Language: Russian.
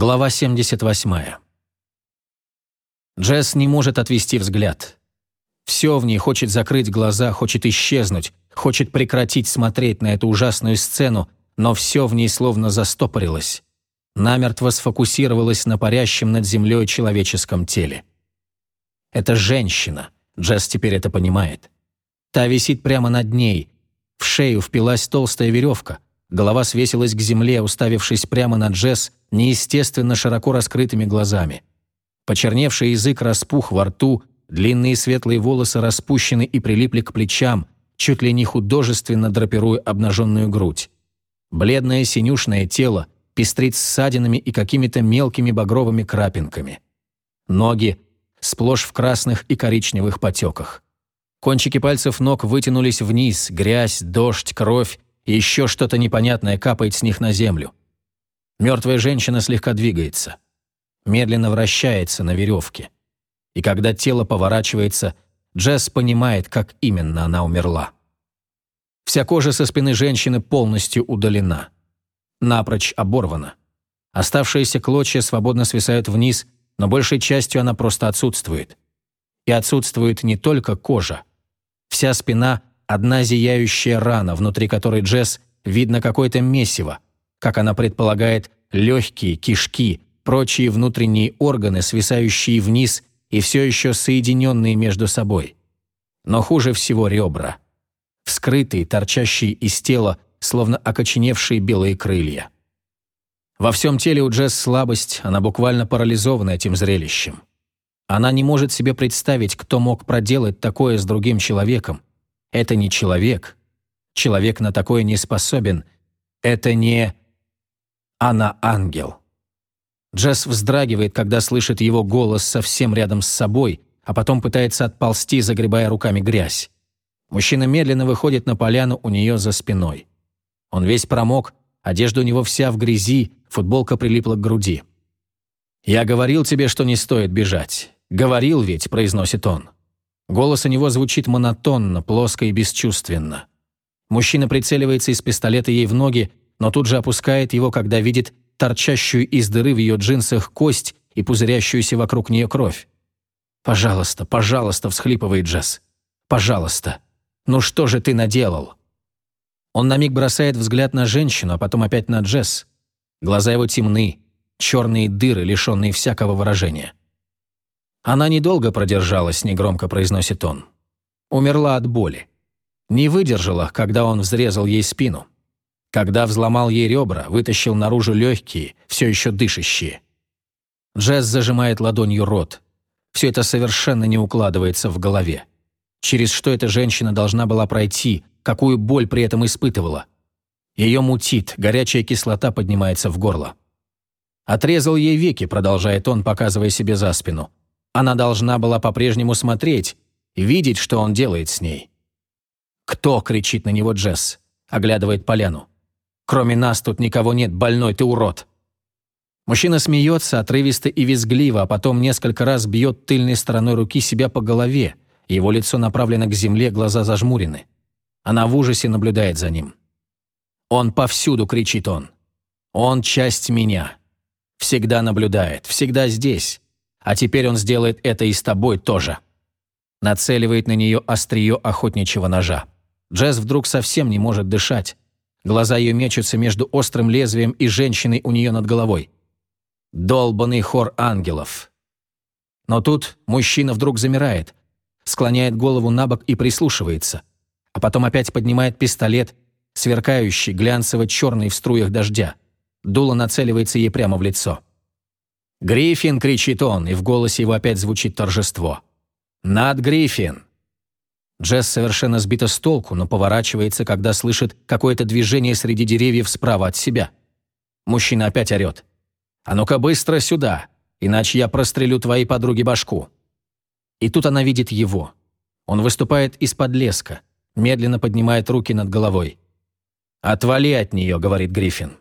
Глава 78. Джесс не может отвести взгляд. Все в ней хочет закрыть глаза, хочет исчезнуть, хочет прекратить смотреть на эту ужасную сцену, но все в ней словно застопорилось. Намертво сфокусировалось на парящем над землей человеческом теле. Это женщина, Джесс теперь это понимает. Та висит прямо над ней. В шею впилась толстая веревка. Голова свесилась к земле, уставившись прямо на Джесс неестественно широко раскрытыми глазами. Почерневший язык распух во рту, длинные светлые волосы распущены и прилипли к плечам, чуть ли не художественно драпируя обнаженную грудь. Бледное синюшное тело пестрит ссадинами и какими-то мелкими багровыми крапинками. Ноги сплошь в красных и коричневых потеках. Кончики пальцев ног вытянулись вниз, грязь, дождь, кровь и еще что-то непонятное капает с них на землю. Мертвая женщина слегка двигается. Медленно вращается на веревке. И когда тело поворачивается, Джесс понимает, как именно она умерла. Вся кожа со спины женщины полностью удалена. Напрочь оборвана. Оставшиеся клочья свободно свисают вниз, но большей частью она просто отсутствует. И отсутствует не только кожа. Вся спина – одна зияющая рана, внутри которой Джесс видно какое-то месиво, как она предполагает, легкие, кишки, прочие внутренние органы, свисающие вниз и все еще соединенные между собой. Но хуже всего ребра. Вскрытые, торчащие из тела, словно окоченевшие белые крылья. Во всем теле у Джесс слабость, она буквально парализована этим зрелищем. Она не может себе представить, кто мог проделать такое с другим человеком. Это не человек. Человек на такое не способен. Это не она ангел. Джесс вздрагивает, когда слышит его голос совсем рядом с собой, а потом пытается отползти, загребая руками грязь. Мужчина медленно выходит на поляну у нее за спиной. Он весь промок, одежда у него вся в грязи, футболка прилипла к груди. «Я говорил тебе, что не стоит бежать. Говорил ведь», — произносит он. Голос у него звучит монотонно, плоско и бесчувственно. Мужчина прицеливается из пистолета ей в ноги, но тут же опускает его, когда видит торчащую из дыры в ее джинсах кость и пузырящуюся вокруг нее кровь. «Пожалуйста, пожалуйста», — всхлипывает Джесс. «Пожалуйста. Ну что же ты наделал?» Он на миг бросает взгляд на женщину, а потом опять на Джесс. Глаза его темны, черные дыры, лишенные всякого выражения. «Она недолго продержалась», — негромко произносит он. Умерла от боли. Не выдержала, когда он взрезал ей спину. Когда взломал ей ребра, вытащил наружу легкие, все еще дышащие. Джесс зажимает ладонью рот. Все это совершенно не укладывается в голове. Через что эта женщина должна была пройти, какую боль при этом испытывала. Ее мутит, горячая кислота поднимается в горло. Отрезал ей веки, продолжает он, показывая себе за спину. Она должна была по-прежнему смотреть, видеть, что он делает с ней. «Кто?» — кричит на него Джесс, оглядывает поляну. Кроме нас тут никого нет, больной ты урод!» Мужчина смеется отрывисто и визгливо, а потом несколько раз бьет тыльной стороной руки себя по голове. Его лицо направлено к земле, глаза зажмурены. Она в ужасе наблюдает за ним. «Он повсюду!» — кричит он. «Он часть меня. Всегда наблюдает, всегда здесь. А теперь он сделает это и с тобой тоже». Нацеливает на нее острие охотничьего ножа. Джесс вдруг совсем не может дышать. Глаза ее мечутся между острым лезвием и женщиной у нее над головой. Долбанный хор ангелов. Но тут мужчина вдруг замирает, склоняет голову на бок и прислушивается, а потом опять поднимает пистолет, сверкающий, глянцево-черный в струях дождя. Дуло нацеливается ей прямо в лицо. «Гриффин!» — кричит он, и в голосе его опять звучит торжество. «Над Гриффин!» Джесс совершенно сбита с толку, но поворачивается, когда слышит какое-то движение среди деревьев справа от себя. Мужчина опять орёт. «А ну-ка быстро сюда, иначе я прострелю твоей подруге башку». И тут она видит его. Он выступает из-под леска, медленно поднимает руки над головой. «Отвали от нее», — говорит Гриффин.